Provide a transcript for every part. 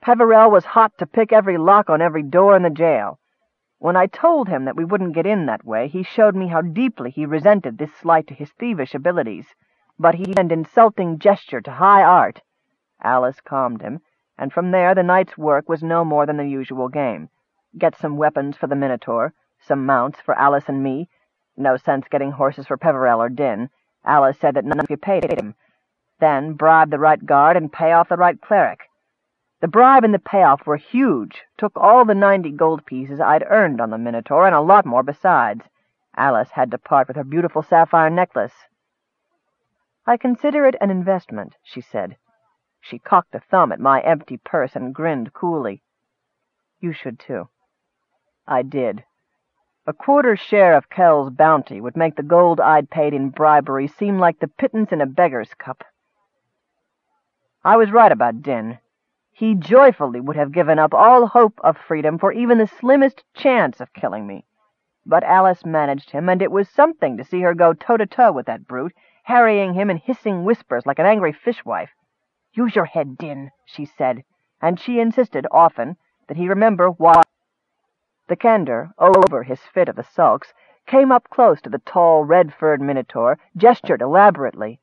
Peverell was hot to pick every lock on every door in the jail. When I told him that we wouldn't get in that way, he showed me how deeply he resented this slight to his thievish abilities, but he had an insulting gesture to high art. Alice calmed him, and from there the night's work was no more than the usual game. Get some weapons for the Minotaur, some mounts for Alice and me. No sense getting horses for Peverell or Din. Alice said that none of you paid him. Then bribe the right guard and pay off the right cleric. The bribe and the payoff were huge, took all the ninety gold pieces I'd earned on the Minotaur, and a lot more besides. Alice had to part with her beautiful sapphire necklace. I consider it an investment, she said. She cocked a thumb at my empty purse and grinned coolly. You should, too. I did. A quarter share of Kell's bounty would make the gold I'd paid in bribery seem like the pittance in a beggar's cup. I was right about Din. He joyfully would have given up all hope of freedom for even the slimmest chance of killing me. But Alice managed him, and it was something to see her go toe-to-toe with that brute, harrying him in hissing whispers like an angry fishwife. "Use your head, Din," she said, and she insisted often that he remember why. The Kender, over his fit of the sulks, came up close to the tall, red-furred Minotaur, gestured elaborately.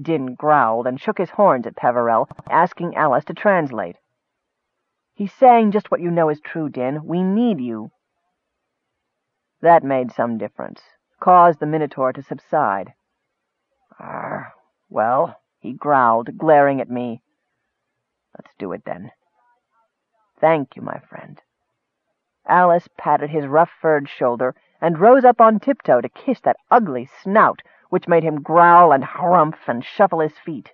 Din growled and shook his horns at Peverell, asking Alice to translate. He's saying just what you know is true, Din. We need you. That made some difference, caused the Minotaur to subside. Ah, well, he growled, glaring at me. Let's do it, then. Thank you, my friend. Alice patted his rough-furred shoulder and rose up on tiptoe to kiss that ugly snout which made him growl and harumph and shuffle his feet.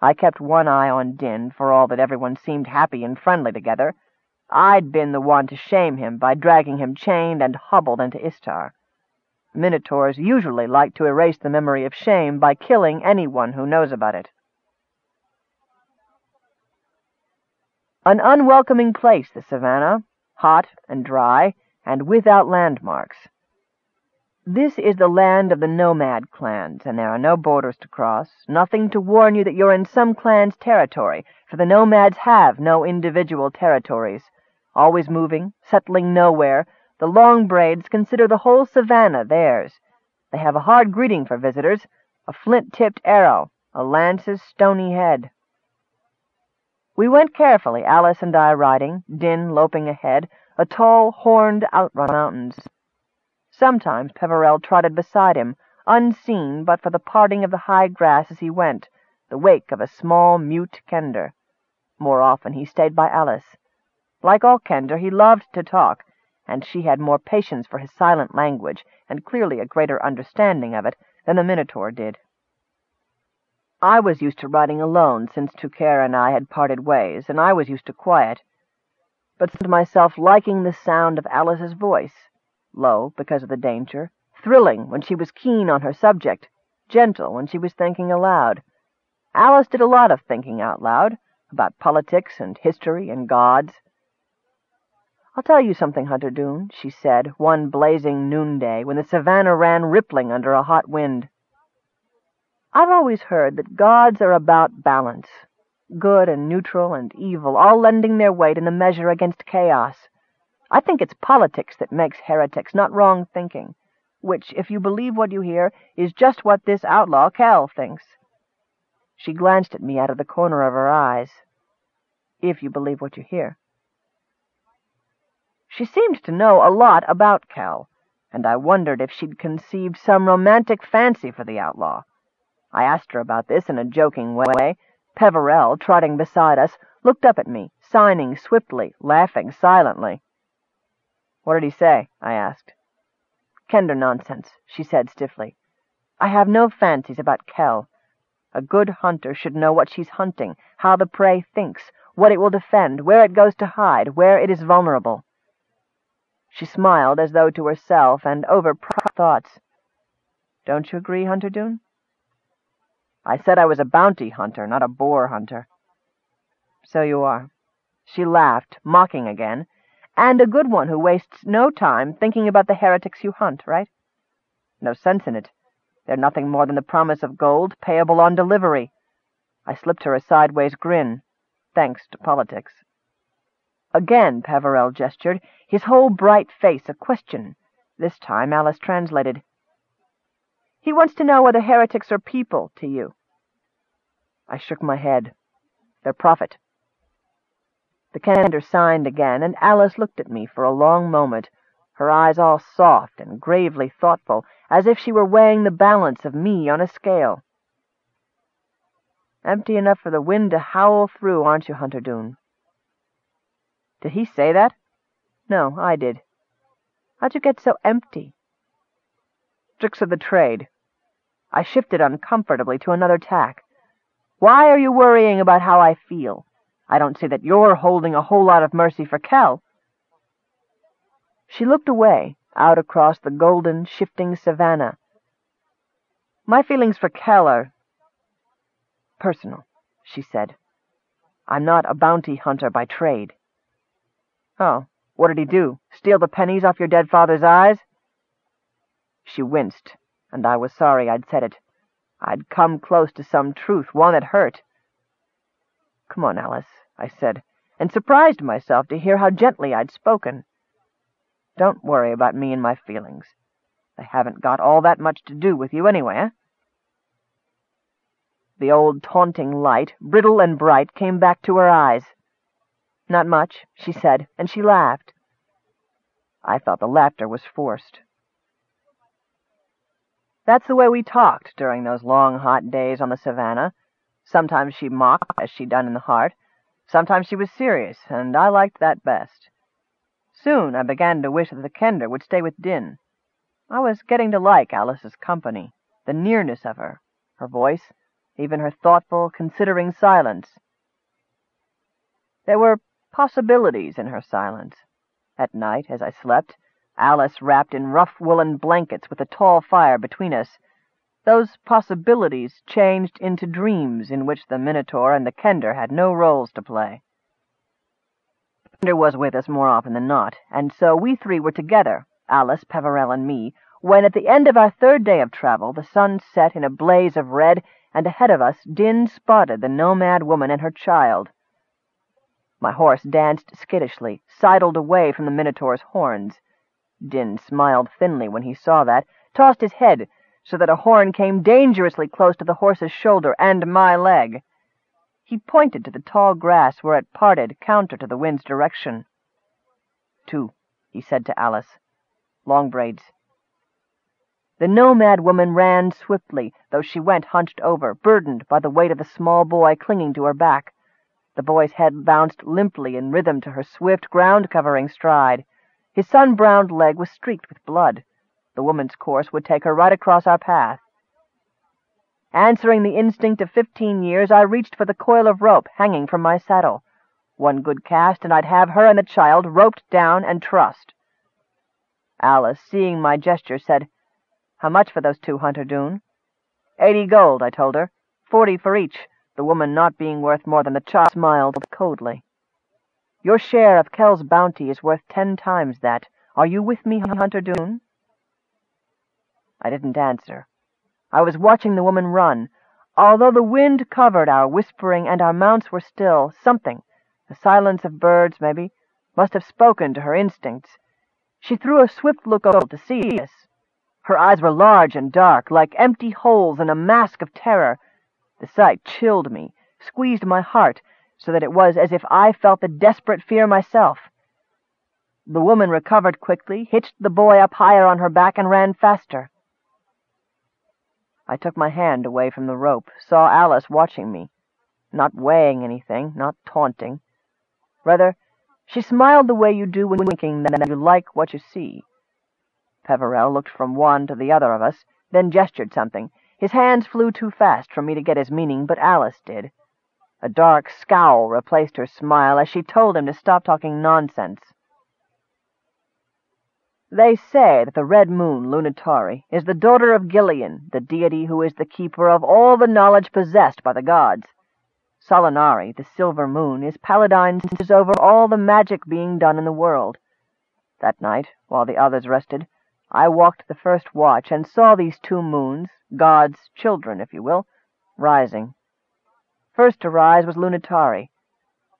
I kept one eye on Din, for all that everyone seemed happy and friendly together. I'd been the one to shame him by dragging him chained and hobbled into Istar. Minotaurs usually like to erase the memory of shame by killing anyone who knows about it. An unwelcoming place, the savannah, hot and dry, and without landmarks. This is the land of the nomad clans, and there are no borders to cross, nothing to warn you that you're in some clan's territory, for the nomads have no individual territories. Always moving, settling nowhere, the Longbraids consider the whole savannah theirs. They have a hard greeting for visitors, a flint-tipped arrow, a lance's stony head. We went carefully, Alice and I riding, Din loping ahead, a tall, horned outrun mountains. Sometimes Peverell trotted beside him, unseen but for the parting of the high grass as he went, the wake of a small, mute Kender. More often he stayed by Alice. Like all Kender, he loved to talk, and she had more patience for his silent language, and clearly a greater understanding of it, than the Minotaur did. I was used to riding alone since Tuker and I had parted ways, and I was used to quiet, but found myself liking the sound of Alice's voice low because of the danger, thrilling when she was keen on her subject, gentle when she was thinking aloud. Alice did a lot of thinking out loud, about politics and history and gods. I'll tell you something, Hunter Doone, she said, one blazing noonday, when the savannah ran rippling under a hot wind. I've always heard that gods are about balance, good and neutral and evil, all lending their weight in the measure against chaos. I think it's politics that makes heretics, not wrong thinking, which, if you believe what you hear, is just what this outlaw Kell thinks. She glanced at me out of the corner of her eyes. If you believe what you hear. She seemed to know a lot about Kell, and I wondered if she'd conceived some romantic fancy for the outlaw. I asked her about this in a joking way. Peverell, trotting beside us, looked up at me, signing swiftly, laughing silently. What did he say? I asked. Kender nonsense, she said stiffly. I have no fancies about Kell. A good hunter should know what she's hunting, how the prey thinks, what it will defend, where it goes to hide, where it is vulnerable. She smiled as though to herself and over thoughts. Don't you agree, Hunter Doone? I said I was a bounty hunter, not a boar hunter. So you are. She laughed, mocking again, and a good one who wastes no time thinking about the heretics you hunt, right? No sense in it. They're nothing more than the promise of gold, payable on delivery. I slipped her a sideways grin. thanks to politics. Again Peverell gestured, his whole bright face a question. This time Alice translated. He wants to know whether heretics are people to you. I shook my head. They're prophet. The Kender signed again, and Alice looked at me for a long moment, her eyes all soft and gravely thoughtful, as if she were weighing the balance of me on a scale. Empty enough for the wind to howl through, aren't you, Hunterdune? Did he say that? No, I did. How'd you get so empty? Tricks of the trade. I shifted uncomfortably to another tack. Why are you worrying about how I feel? I don't see that you're holding a whole lot of mercy for Kell. She looked away, out across the golden, shifting savannah. My feelings for Kell are personal, she said. I'm not a bounty hunter by trade. Oh, what did he do? Steal the pennies off your dead father's eyes? She winced, and I was sorry I'd said it. I'd come close to some truth, one that hurt. Come on, Alice, I said, and surprised myself to hear how gently I'd spoken. Don't worry about me and my feelings. They haven't got all that much to do with you anyway, eh? The old taunting light, brittle and bright, came back to her eyes. Not much, she said, and she laughed. I thought the laughter was forced. That's the way we talked during those long, hot days on the savannah. Sometimes she mocked, as she'd done in the heart. Sometimes she was serious, and I liked that best. Soon I began to wish that the Kender would stay with Din. I was getting to like Alice's company, the nearness of her, her voice, even her thoughtful, considering silence. There were possibilities in her silence. At night, as I slept, Alice wrapped in rough woolen blankets with a tall fire between us, those possibilities changed into dreams in which the Minotaur and the Kender had no roles to play. Kender was with us more often than not, and so we three were together, Alice, Peverell, and me, when at the end of our third day of travel the sun set in a blaze of red, and ahead of us Din spotted the nomad woman and her child. My horse danced skittishly, sidled away from the Minotaur's horns. Din smiled thinly when he saw that, tossed his head, so that a horn came dangerously close to the horse's shoulder and my leg. He pointed to the tall grass where it parted counter to the wind's direction. Two, he said to Alice. Long braids. The nomad woman ran swiftly, though she went hunched over, burdened by the weight of the small boy clinging to her back. The boy's head bounced limply in rhythm to her swift, ground-covering stride. His sun-browned leg was streaked with blood. The woman's course would take her right across our path. Answering the instinct of fifteen years, I reached for the coil of rope hanging from my saddle. One good cast, and I'd have her and the child roped down and trussed. Alice, seeing my gesture, said, How much for those two, Hunterdune? Eighty gold, I told her. Forty for each, the woman not being worth more than the child smiled coldly. Your share of Kell's bounty is worth ten times that. Are you with me, Hunterdune? I didn't answer. I was watching the woman run. Although the wind covered our whispering and our mounts were still, something, the silence of birds, maybe, must have spoken to her instincts. She threw a swift look over to see us. Her eyes were large and dark, like empty holes in a mask of terror. The sight chilled me, squeezed my heart, so that it was as if I felt the desperate fear myself. The woman recovered quickly, hitched the boy up higher on her back, and ran faster. I took my hand away from the rope, saw Alice watching me, not weighing anything, not taunting. Rather, she smiled the way you do when winking that you like what you see. Peverell looked from one to the other of us, then gestured something. His hands flew too fast for me to get his meaning, but Alice did. A dark scowl replaced her smile as she told him to stop talking nonsense. They say that the Red Moon, Lunitari, is the daughter of Gilean, the deity who is the keeper of all the knowledge possessed by the gods. Solinari, the Silver Moon, is Paladine over all the magic being done in the world. That night, while the others rested, I walked the first watch and saw these two moons, God's children, if you will, rising. First to rise was Lunitari.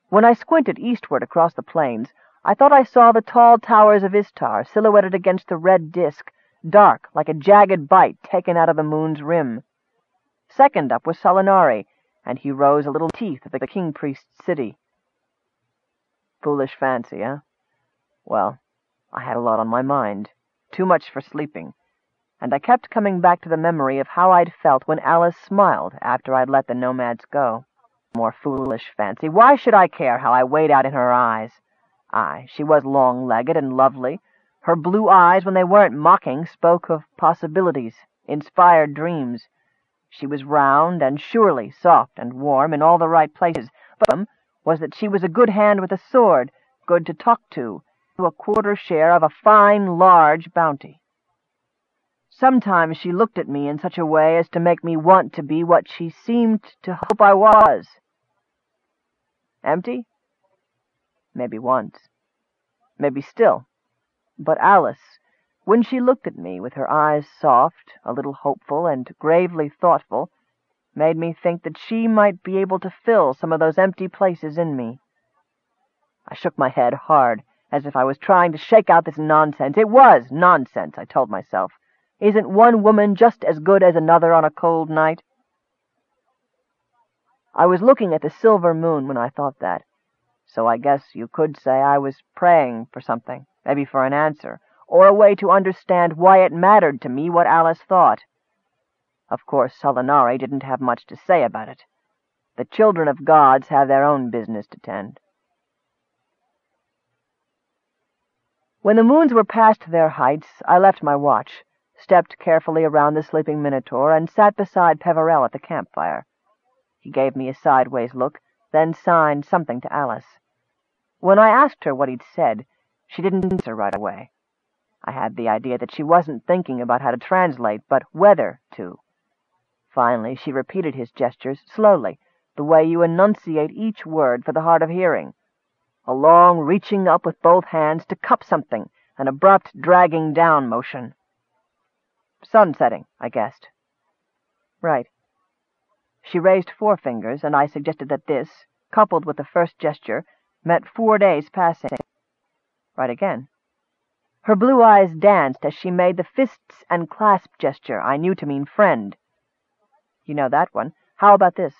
When I squinted eastward across the plains, I thought I saw the tall towers of Istar silhouetted against the red disk, dark like a jagged bite taken out of the moon's rim. Second up was Solinari, and he rose a little teeth of the king-priest's city. Foolish fancy, eh? Well, I had a lot on my mind. Too much for sleeping. And I kept coming back to the memory of how I'd felt when Alice smiled after I'd let the nomads go. More foolish fancy. Why should I care how I weighed out in her eyes? Aye, she was long-legged and lovely. Her blue eyes, when they weren't mocking, spoke of possibilities, inspired dreams. She was round and surely soft and warm in all the right places, but was that she was a good hand with a sword, good to talk to, to, a quarter share of a fine, large bounty. Sometimes she looked at me in such a way as to make me want to be what she seemed to hope I was. Empty? Maybe once. Maybe still. But Alice, when she looked at me with her eyes soft, a little hopeful, and gravely thoughtful, made me think that she might be able to fill some of those empty places in me. I shook my head hard, as if I was trying to shake out this nonsense. It was nonsense, I told myself. Isn't one woman just as good as another on a cold night? I was looking at the silver moon when I thought that, so I guess you could say I was praying for something, maybe for an answer, or a way to understand why it mattered to me what Alice thought. Of course, Solinari didn't have much to say about it. The children of gods have their own business to tend. When the moons were past their heights, I left my watch, stepped carefully around the sleeping Minotaur, and sat beside Peverell at the campfire. He gave me a sideways look, then signed something to Alice. When I asked her what he'd said, she didn't answer right away. I had the idea that she wasn't thinking about how to translate, but whether to. Finally, she repeated his gestures, slowly, the way you enunciate each word for the hard of hearing. A long reaching up with both hands to cup something, an abrupt dragging down motion. Sun setting, I guessed. Right. She raised four fingers, and I suggested that this, coupled with the first gesture, meant four days passing. Right again. Her blue eyes danced as she made the fists and clasp gesture I knew to mean friend. You know that one. How about this?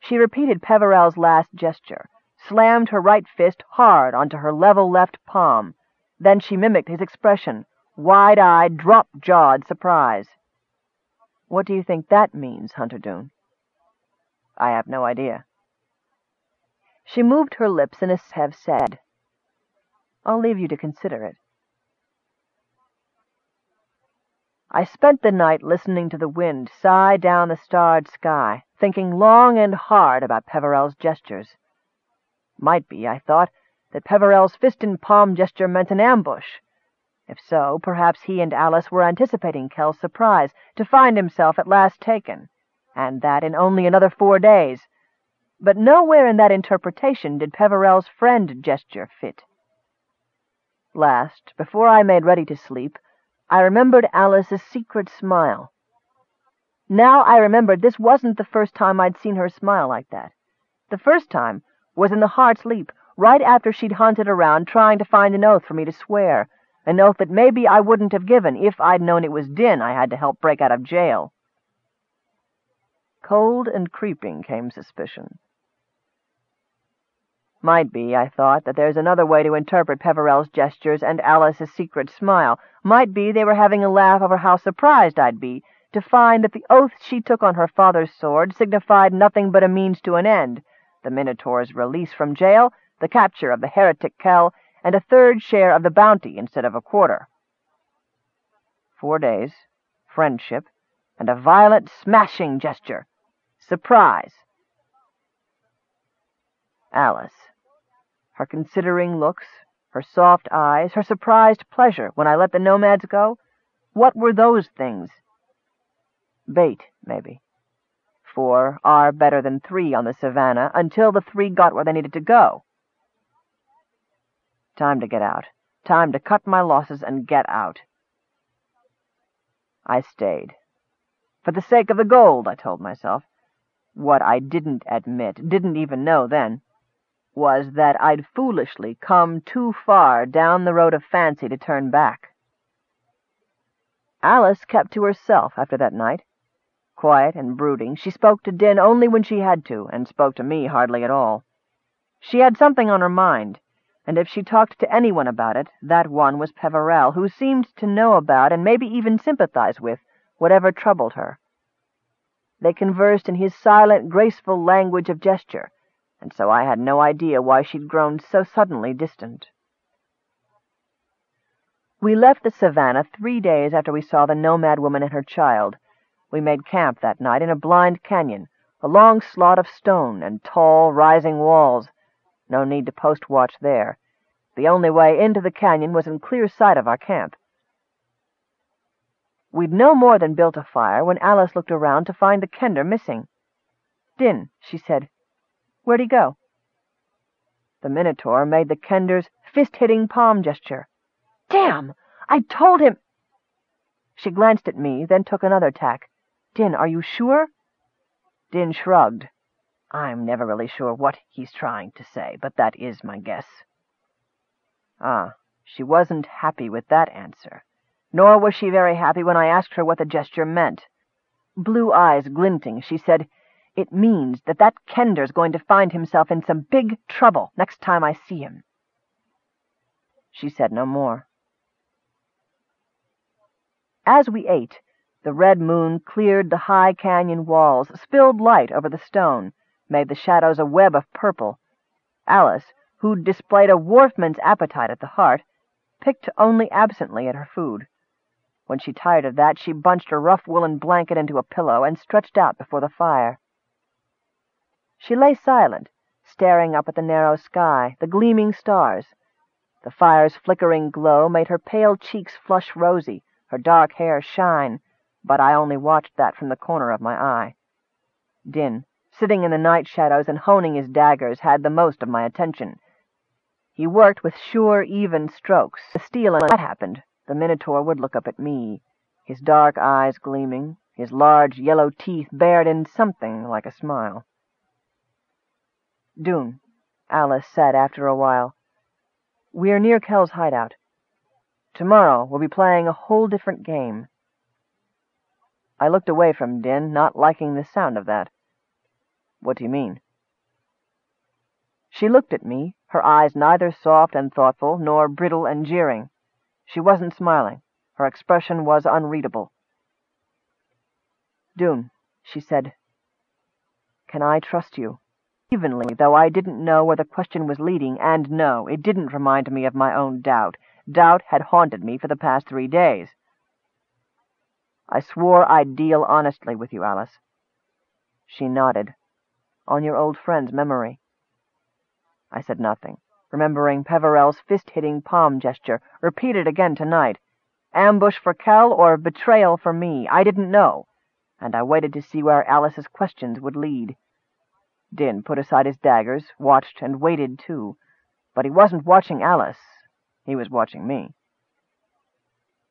She repeated Peverell's last gesture, slammed her right fist hard onto her level left palm. Then she mimicked his expression, wide-eyed, drop-jawed surprise. What do you think that means, Hunter Doone? I have no idea. She moved her lips and a have said. I'll leave you to consider it. I spent the night listening to the wind sigh down the starred sky, thinking long and hard about Peverell's gestures. Might be, I thought, that Peverell's fist-and-palm gesture meant an ambush. If so, perhaps he and Alice were anticipating Kell's surprise to find himself at last taken, and that in only another four days. But nowhere in that interpretation did Peverell's friend gesture fit. Last, before I made ready to sleep, I remembered Alice's secret smile. Now I remembered this wasn't the first time I'd seen her smile like that. The first time was in the Heart's Leap, right after she'd hunted around trying to find an oath for me to swear, an oath that maybe I wouldn't have given if I'd known it was Din I had to help break out of jail. Cold and creeping came suspicion. Might be, I thought, that there's another way to interpret Peverell's gestures and Alice's secret smile. Might be they were having a laugh over how surprised I'd be to find that the oath she took on her father's sword signified nothing but a means to an end, the Minotaur's release from jail, the capture of the heretic Kell, and a third share of the bounty instead of a quarter. Four days, friendship, and a violent smashing gesture. Surprise. Alice her considering looks, her soft eyes, her surprised pleasure when I let the nomads go? What were those things? Bait, maybe. Four are better than three on the savannah until the three got where they needed to go. Time to get out. Time to cut my losses and get out. I stayed. For the sake of the gold, I told myself. What I didn't admit, didn't even know then. Was that I'd foolishly come too far down the road of fancy to turn back. Alice kept to herself after that night. Quiet and brooding, she spoke to Din only when she had to, and spoke to me hardly at all. She had something on her mind, and if she talked to anyone about it, that one was Peverell, who seemed to know about and maybe even sympathize with whatever troubled her. They conversed in his silent, graceful language of gesture, and so I had no idea why she'd grown so suddenly distant. We left the savannah three days after we saw the nomad woman and her child. We made camp that night in a blind canyon, a long slot of stone and tall, rising walls. No need to post watch there. The only way into the canyon was in clear sight of our camp. We'd no more than built a fire when Alice looked around to find the kender missing. Din, she said. Where'd he go? The Minotaur made the kender's fist-hitting palm gesture. Damn! I told him... She glanced at me, then took another tack. Din, are you sure? Din shrugged. I'm never really sure what he's trying to say, but that is my guess. Ah, she wasn't happy with that answer. Nor was she very happy when I asked her what the gesture meant. Blue eyes glinting, she said, It means that that Kender's going to find himself in some big trouble next time I see him. She said no more. As we ate, the red moon cleared the high canyon walls, spilled light over the stone, made the shadows a web of purple. Alice, who'd displayed a wharfman's appetite at the heart, picked only absently at her food. When she tired of that, she bunched a rough woolen blanket into a pillow and stretched out before the fire. She lay silent, staring up at the narrow sky, the gleaming stars. The fire's flickering glow made her pale cheeks flush rosy, her dark hair shine, but I only watched that from the corner of my eye. Din, sitting in the night shadows and honing his daggers, had the most of my attention. He worked with sure, even strokes. The steel, and that happened, the Minotaur would look up at me, his dark eyes gleaming, his large yellow teeth bared in something like a smile. Dune, Alice said after a while. We're near Kell's hideout. Tomorrow we'll be playing a whole different game. I looked away from Din, not liking the sound of that. What do you mean? She looked at me, her eyes neither soft and thoughtful nor brittle and jeering. She wasn't smiling. Her expression was unreadable. Dune, she said, can I trust you? Evenly, though I didn't know where the question was leading, and no, it didn't remind me of my own doubt. Doubt had haunted me for the past three days. I swore I'd deal honestly with you, Alice. She nodded. On your old friend's memory. I said nothing, remembering Peverell's fist-hitting palm gesture, repeated again tonight. Ambush for Kell or betrayal for me, I didn't know, and I waited to see where Alice's questions would lead. Din put aside his daggers, watched and waited too, but he wasn't watching Alice. He was watching me.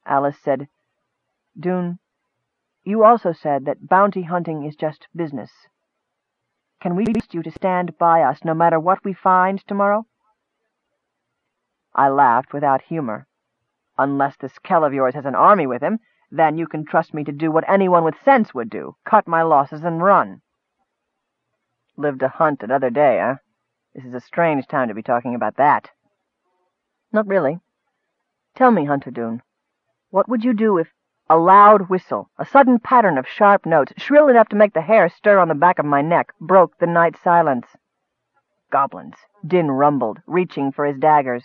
Alice said, Dune, you also said that bounty hunting is just business. Can we trust you to stand by us no matter what we find tomorrow? I laughed without humor. Unless this Kell of yours has an army with him, then you can trust me to do what anyone with sense would do, cut my losses and run. Live to hunt another day, eh? This is a strange time to be talking about that. Not really. Tell me, Hunter Dune, what would you do if a loud whistle, a sudden pattern of sharp notes, shrill enough to make the hair stir on the back of my neck, broke the night silence? Goblins, Din rumbled, reaching for his daggers.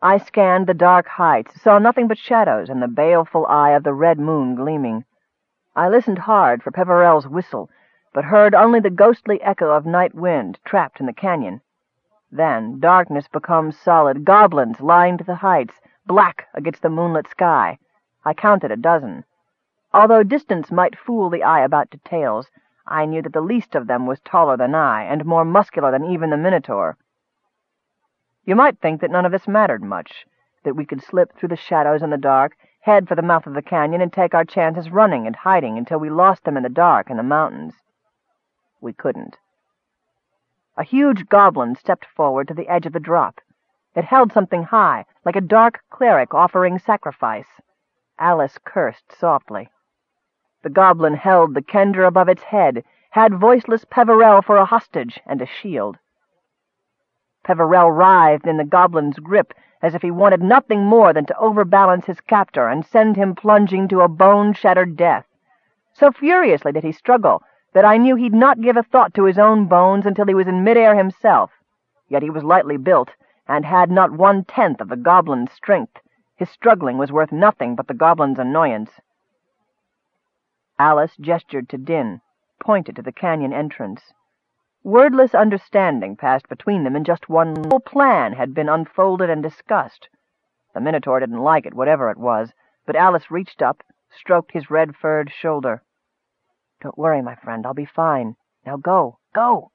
I scanned the dark heights, saw nothing but shadows and the baleful eye of the red moon gleaming. I listened hard for Peverell's whistle, but heard only the ghostly echo of night wind trapped in the canyon. Then darkness becomes solid. Goblins lined the heights, black against the moonlit sky. I counted a dozen. Although distance might fool the eye about details, I knew that the least of them was taller than I, and more muscular than even the Minotaur. You might think that none of this mattered much, that we could slip through the shadows in the dark, head for the mouth of the canyon, and take our chances running and hiding until we lost them in the dark in the mountains. We couldn't. A huge goblin stepped forward to the edge of the drop. It held something high, like a dark cleric offering sacrifice. Alice cursed softly. The goblin held the kender above its head, had voiceless Peverell for a hostage and a shield. Peverell writhed in the goblin's grip as if he wanted nothing more than to overbalance his captor and send him plunging to a bone-shattered death. So furiously did he struggle that I knew he'd not give a thought to his own bones until he was in midair himself. Yet he was lightly built, and had not one-tenth of the goblin's strength. His struggling was worth nothing but the goblin's annoyance. Alice gestured to Din, pointed to the canyon entrance. Wordless understanding passed between them, and just one whole plan had been unfolded and discussed. The Minotaur didn't like it, whatever it was, but Alice reached up, stroked his red-furred shoulder. Don't worry, my friend, I'll be fine. Now go, go!